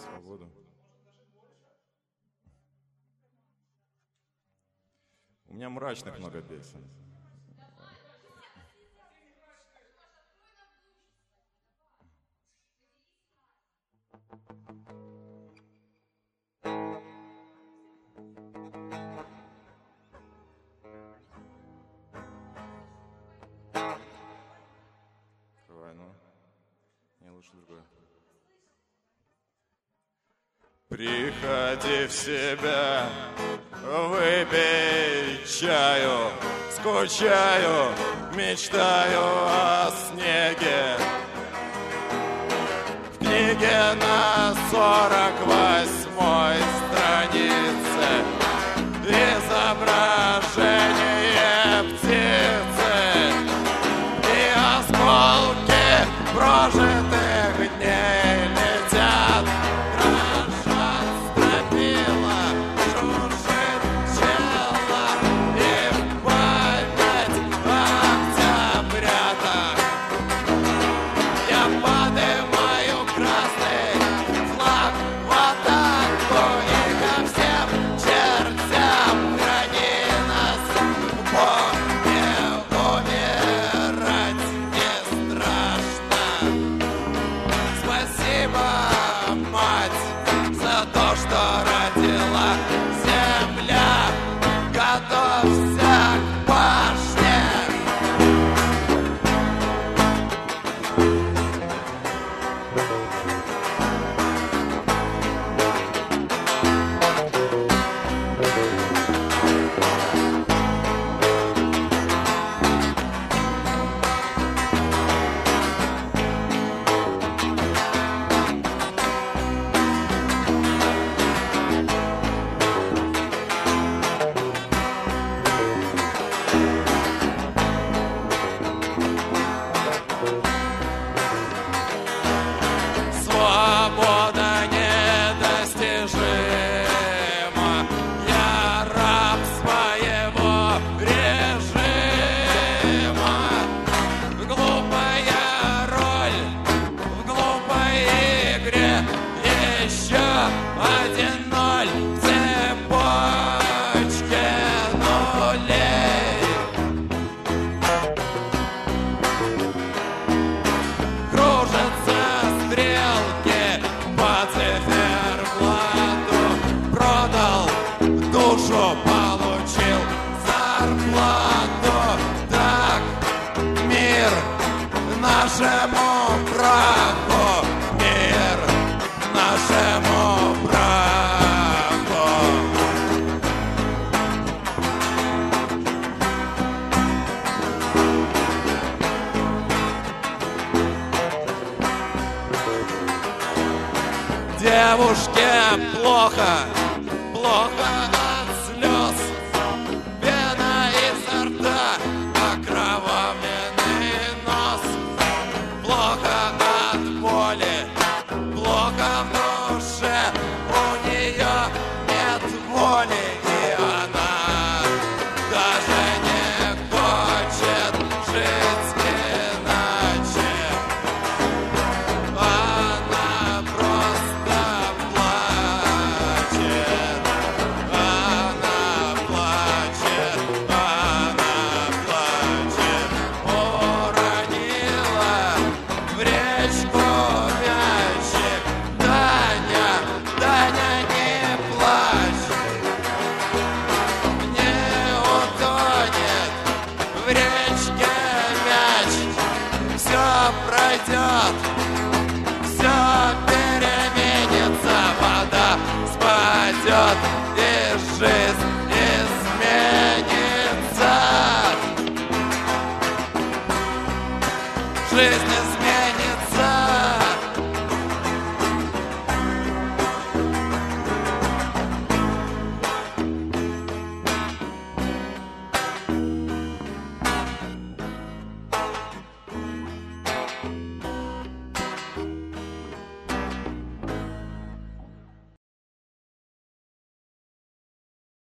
свободу. У меня мрачных много песен. Открывай, ну. Не, лучше другое. Приходи в себя, выпей чаю, скучаю, мечтаю о снеге. В книге на сорок восьмой зарплату. Так, мир нашему праву, мир нашему праву. Девушке плохо, плохо. назад. Все переменится, вода спадет И жизнь изменится. Жизнь